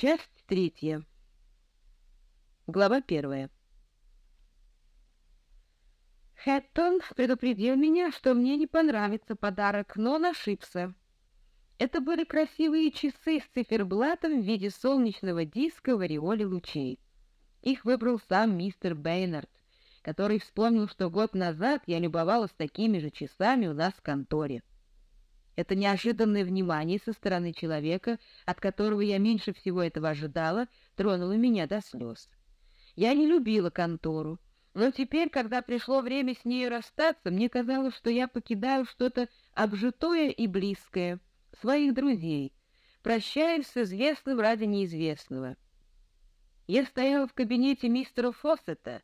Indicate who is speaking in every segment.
Speaker 1: Часть третья. Глава первая. Хэттон предупредил меня, что мне не понравится подарок, но он ошибся. Это были красивые часы с циферблатом в виде солнечного диска в ореоле лучей. Их выбрал сам мистер Бейнард, который вспомнил, что год назад я любовалась такими же часами у нас в конторе. Это неожиданное внимание со стороны человека, от которого я меньше всего этого ожидала, тронуло меня до слез. Я не любила контору, но теперь, когда пришло время с ней расстаться, мне казалось, что я покидаю что-то обжитое и близкое, своих друзей, прощаюсь с известным ради неизвестного. Я стояла в кабинете мистера Фоссета,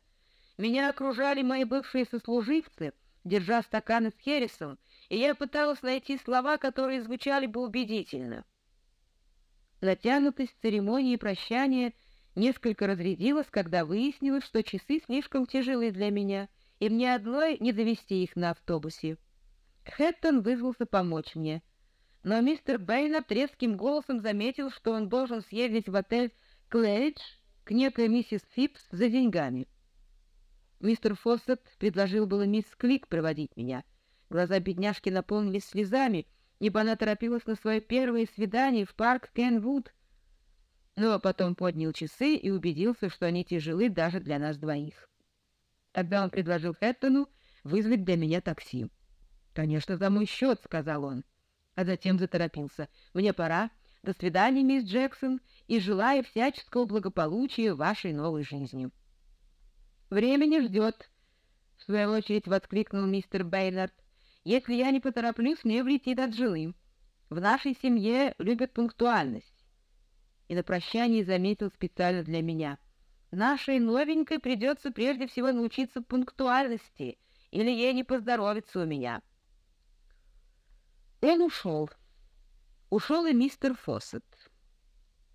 Speaker 1: меня окружали мои бывшие сослуживцы, держа стаканы с хересом, и я пыталась найти слова, которые звучали бы убедительно. Натянутость церемонии прощания несколько разрядилась, когда выяснилось, что часы слишком тяжелые для меня, и мне одной не довести их на автобусе. Хэттон вызвался помочь мне, но мистер Бэйнер треским голосом заметил, что он должен съездить в отель «Клэридж» к некой миссис Фипс за деньгами. Мистер Фоссет предложил было мисс Клик проводить меня — Глаза бедняжки наполнились слезами, ибо она торопилась на свое первое свидание в парк Кенвуд. Но потом поднял часы и убедился, что они тяжелы даже для нас двоих. Тогда он предложил Хэттону вызвать для меня такси. «Конечно, за мой счет», — сказал он. А затем заторопился. «Мне пора. До свидания, мисс Джексон, и желаю всяческого благополучия вашей новой жизни». «Время не ждет», — в свою очередь воскликнул мистер Бейнард. Если я не потороплюсь, мне влетит от жены. В нашей семье любят пунктуальность. И на прощание заметил специально для меня. Нашей новенькой придется прежде всего научиться пунктуальности, или ей не поздоровится у меня. Он ушел. Ушел и мистер Фоссет.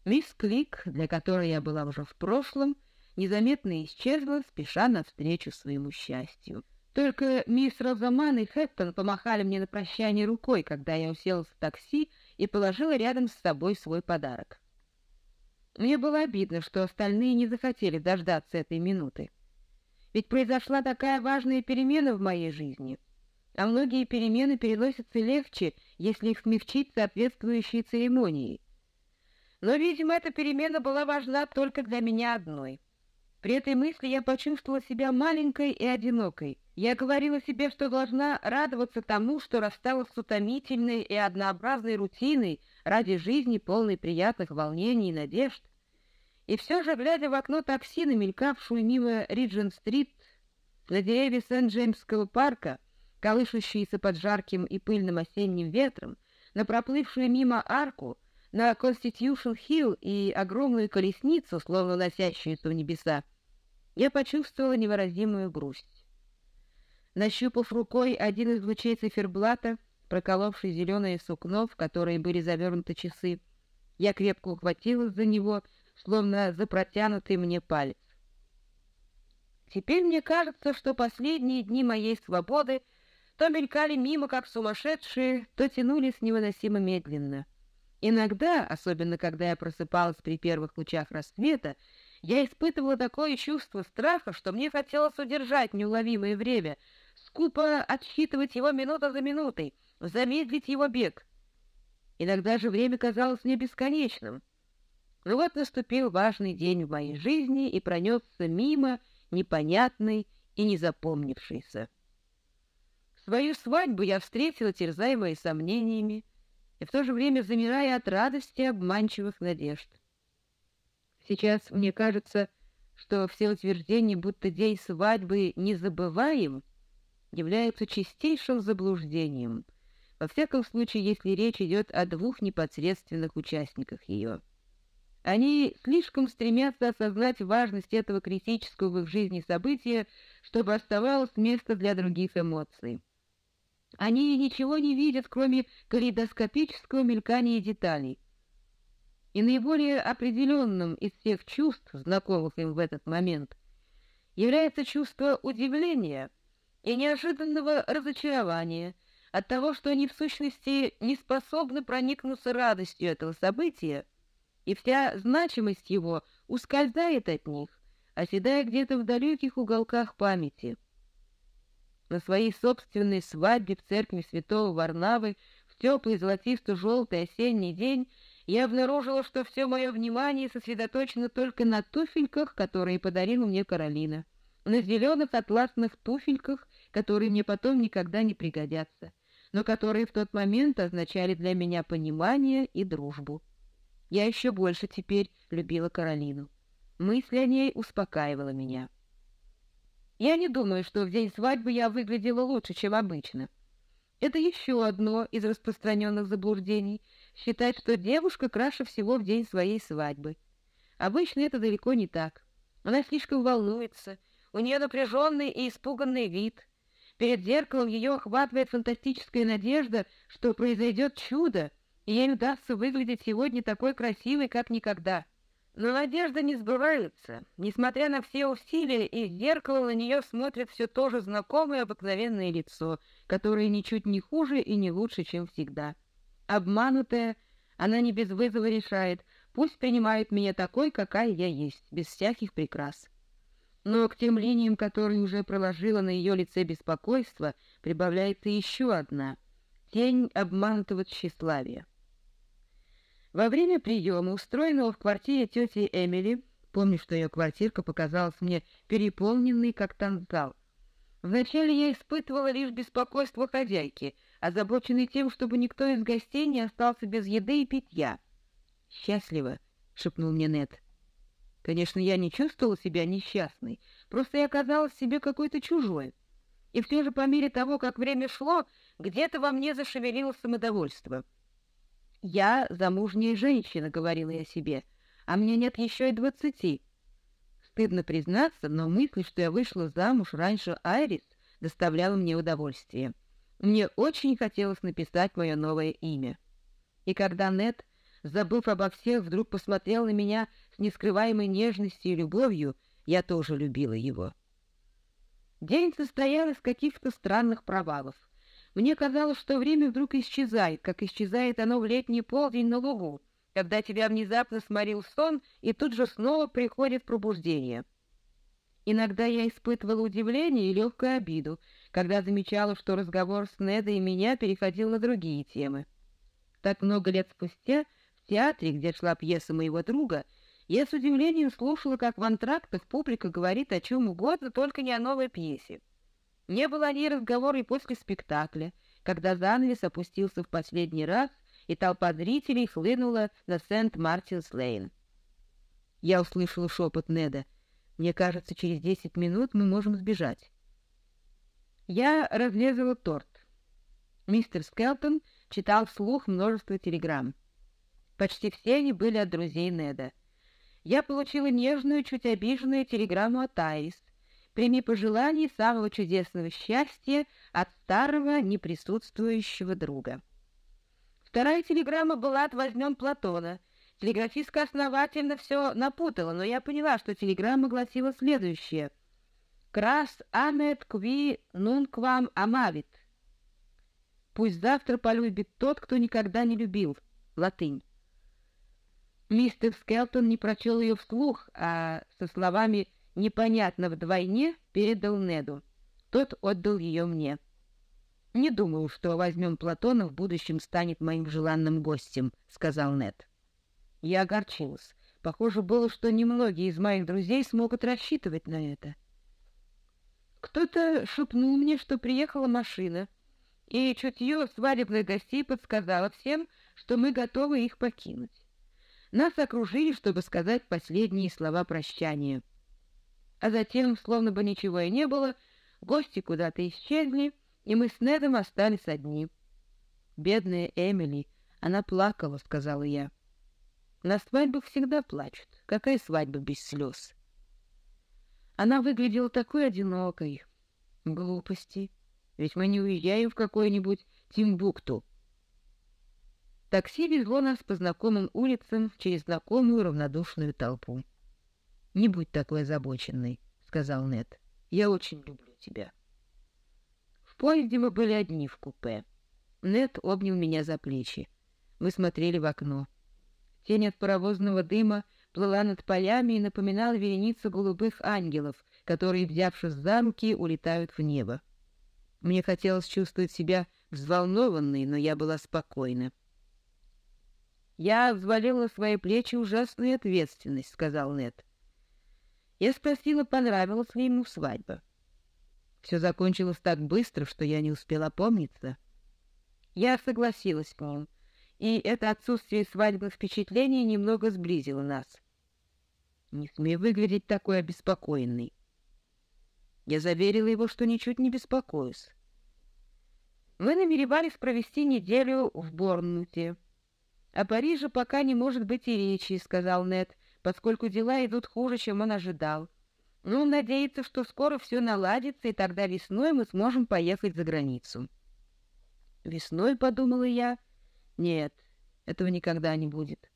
Speaker 1: Мисс Клик, для которой я была уже в прошлом, незаметно исчезла, спеша навстречу своему счастью. Только мисс Розаман и Хэттон помахали мне на прощание рукой, когда я уселась в такси и положила рядом с собой свой подарок. Мне было обидно, что остальные не захотели дождаться этой минуты. Ведь произошла такая важная перемена в моей жизни, а многие перемены переносятся легче, если их смягчить соответствующей церемонией. Но, видимо, эта перемена была важна только для меня одной. При этой мысли я почувствовала себя маленькой и одинокой — я говорила себе, что должна радоваться тому, что рассталась с утомительной и однообразной рутиной ради жизни, полной приятных волнений и надежд. И все же, глядя в окно такси, намелькавшую мимо Риджин-стрит, на деревья Сент-Джеймсского парка, колышущиеся под жарким и пыльным осенним ветром, на проплывшую мимо арку, на Конститюшн-Хилл и огромную колесницу, словно носящуюся в небеса, я почувствовала невыразимую грусть. Нащупав рукой один из лучей циферблата, проколовший зеленое сукно, в которое были завернуты часы, я крепко ухватилась за него, словно за протянутый мне палец. Теперь мне кажется, что последние дни моей свободы то мелькали мимо, как сумасшедшие, то тянулись невыносимо медленно. Иногда, особенно когда я просыпалась при первых лучах рассвета, я испытывала такое чувство страха, что мне хотелось удержать неуловимое время — скупо отсчитывать его минута за минутой, замедлить его бег. Иногда же время казалось мне бесконечным. Но вот наступил важный день в моей жизни и пронесся мимо, непонятный и незапомнившийся. Свою свадьбу я встретила, терзаемая сомнениями, и в то же время замирая от радости обманчивых надежд. Сейчас мне кажется, что все утверждения, будто день свадьбы незабываем, являются чистейшим заблуждением, во всяком случае, если речь идет о двух непосредственных участниках ее. Они слишком стремятся осознать важность этого критического в их жизни события, чтобы оставалось место для других эмоций. Они ничего не видят, кроме калейдоскопического мелькания деталей. И наиболее определенным из всех чувств, знакомых им в этот момент, является чувство удивления — и неожиданного разочарования от того, что они в сущности не способны проникнуться радостью этого события и вся значимость его ускользает от них, оседая где-то в далеких уголках памяти. На своей собственной свадьбе в церкви святого Варнавы в теплый золотисто-желтый осенний день я обнаружила, что все мое внимание сосредоточено только на туфельках, которые подарила мне Каролина, на зеленых атласных туфельках, которые мне потом никогда не пригодятся, но которые в тот момент означали для меня понимание и дружбу. Я еще больше теперь любила Каролину. Мысль о ней успокаивала меня. Я не думаю, что в день свадьбы я выглядела лучше, чем обычно. Это еще одно из распространенных заблуждений — считать, что девушка краше всего в день своей свадьбы. Обычно это далеко не так. Она слишком волнуется, у нее напряженный и испуганный вид. Перед зеркалом ее охватывает фантастическая надежда, что произойдет чудо, и ей удастся выглядеть сегодня такой красивой, как никогда. Но надежда не сбывается. Несмотря на все усилия, из зеркала на нее смотрит все то же знакомое обыкновенное лицо, которое ничуть не хуже и не лучше, чем всегда. Обманутая, она не без вызова решает, пусть принимает меня такой, какая я есть, без всяких прикрас. Но к тем линиям, которые уже проложила на ее лице беспокойство, прибавляется еще одна — тень обманутого тщеславия. Во время приема, устроенного в квартире тети Эмили, помню, что ее квартирка показалась мне переполненной, как танцзал, вначале я испытывала лишь беспокойство хозяйки, озабоченной тем, чтобы никто из гостей не остался без еды и питья. «Счастливо», — шепнул мне Нед. Конечно, я не чувствовала себя несчастной, просто я оказалась себе какой-то чужой. И все же по мере того, как время шло, где-то во мне зашевелилось самодовольство — «Я замужняя женщина», — говорила я себе, — «а мне нет еще и двадцати». Стыдно признаться, но мысль, что я вышла замуж раньше Айрис, доставляла мне удовольствие. Мне очень хотелось написать мое новое имя. И когда Нет, забыв обо всех, вдруг посмотрел на меня с нескрываемой нежностью и любовью, я тоже любила его. День состоял из каких-то странных провалов. Мне казалось, что время вдруг исчезает, как исчезает оно в летний полдень на лугу, когда тебя внезапно сморил сон, и тут же снова приходит пробуждение. Иногда я испытывала удивление и легкую обиду, когда замечала, что разговор с Недой и меня переходил на другие темы. Так много лет спустя, в театре, где шла пьеса моего друга, я с удивлением слушала, как в антрактах публика говорит о чем угодно, только не о новой пьесе. Не было ни разговора и после спектакля, когда занавес опустился в последний раз, и толпа зрителей хлынула на Сент-Мартинс-Лейн. Я услышала шепот Неда. «Мне кажется, через десять минут мы можем сбежать». Я разрезала торт. Мистер Скелтон читал вслух множество телеграмм. Почти все они были от друзей Неда. Я получила нежную, чуть обиженную телеграмму от Айрис, Прими пожелание самого чудесного счастья от старого неприсутствующего друга. Вторая телеграмма была от «Возьмем Платона». Телеграфистка основательно все напутала, но я поняла, что телеграмма гласила следующее. «Крас амет кви нун квам амавит». «Пусть завтра полюбит тот, кто никогда не любил». Латынь. Мистер Скелтон не прочел ее вслух, а со словами непонятно вдвойне, передал Неду. Тот отдал ее мне. «Не думаю, что возьмем Платона в будущем станет моим желанным гостем», — сказал Нед. Я огорчилась. Похоже было, что немногие из моих друзей смогут рассчитывать на это. Кто-то шепнул мне, что приехала машина, и чутье свадебных гостей подсказало всем, что мы готовы их покинуть. Нас окружили, чтобы сказать последние слова прощания — а затем, словно бы ничего и не было, гости куда-то исчезли, и мы с Недом остались одни. «Бедная Эмили, она плакала», — сказала я. «На свадьбах всегда плачут. Какая свадьба без слез?» Она выглядела такой одинокой. Глупости. Ведь мы не уезжаем в какой-нибудь Тимбукту. Такси везло нас по знакомым улицам через знакомую равнодушную толпу. «Не будь такой озабоченной», — сказал Нед. «Я очень люблю тебя». В поезде мы были одни в купе. Нед обнял меня за плечи. Мы смотрели в окно. Тень от паровозного дыма плыла над полями и напоминала вереницу голубых ангелов, которые, взявшись за руки, улетают в небо. Мне хотелось чувствовать себя взволнованной, но я была спокойна. «Я взвалила на свои плечи ужасную ответственность», — сказал Нед. Я спросила, понравилась ли ему свадьба. Все закончилось так быстро, что я не успела помниться. Я согласилась с ним, и это отсутствие свадьбы впечатлений немного сблизило нас. Не смей выглядеть такой обеспокоенный. Я заверила его, что ничуть не беспокоюсь. Мы намеревались провести неделю в Борнмуте. О Париже пока не может быть и речи, — сказал Нед, поскольку дела идут хуже, чем он ожидал. Но он надеется, что скоро все наладится, и тогда весной мы сможем поехать за границу. Весной, — подумала я, — нет, этого никогда не будет.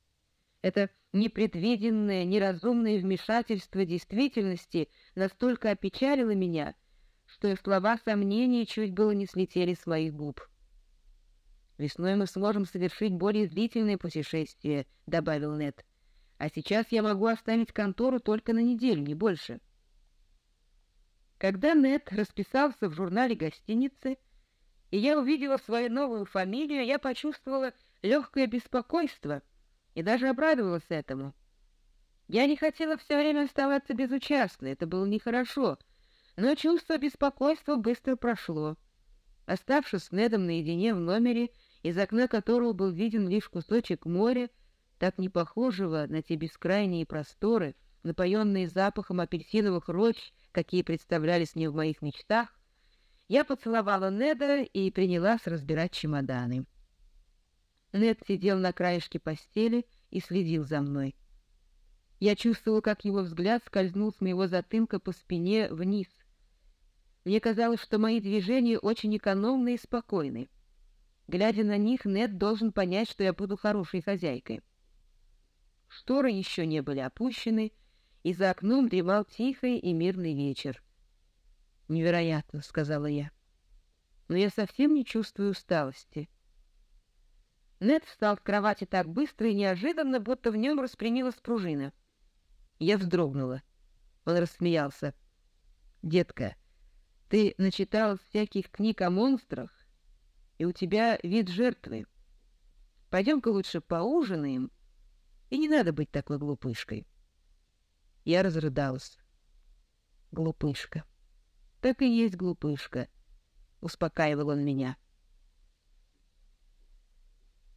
Speaker 1: Это непредвиденное, неразумное вмешательство действительности настолько опечалило меня, что и слова сомнения чуть было не слетели с моих губ. «Весной мы сможем совершить более длительное путешествие», — добавил Нед. «А сейчас я могу оставить контору только на неделю, не больше». Когда Нед расписался в журнале гостиницы, и я увидела свою новую фамилию, я почувствовала легкое беспокойство — и даже обрадовалась этому. Я не хотела все время оставаться безучастной, это было нехорошо, но чувство беспокойства быстро прошло. Оставшись с Недом наедине в номере, из окна которого был виден лишь кусочек моря, так не похожего на те бескрайние просторы, напоенные запахом апельсиновых рощ, какие представлялись мне в моих мечтах, я поцеловала Неда и принялась разбирать чемоданы. Нед сидел на краешке постели и следил за мной. Я чувствовала, как его взгляд скользнул с моего затылка по спине вниз. Мне казалось, что мои движения очень экономны и спокойны. Глядя на них, Нед должен понять, что я буду хорошей хозяйкой. Шторы еще не были опущены, и за окном дремал тихий и мирный вечер. «Невероятно», — сказала я. «Но я совсем не чувствую усталости». Нед встал в кровати так быстро и неожиданно, будто в нем распрямилась пружина. Я вздрогнула. Он рассмеялся. «Детка, ты начиталась всяких книг о монстрах, и у тебя вид жертвы. Пойдем-ка лучше поужинаем, и не надо быть такой глупышкой». Я разрыдалась. «Глупышка. Так и есть глупышка», — успокаивал он меня.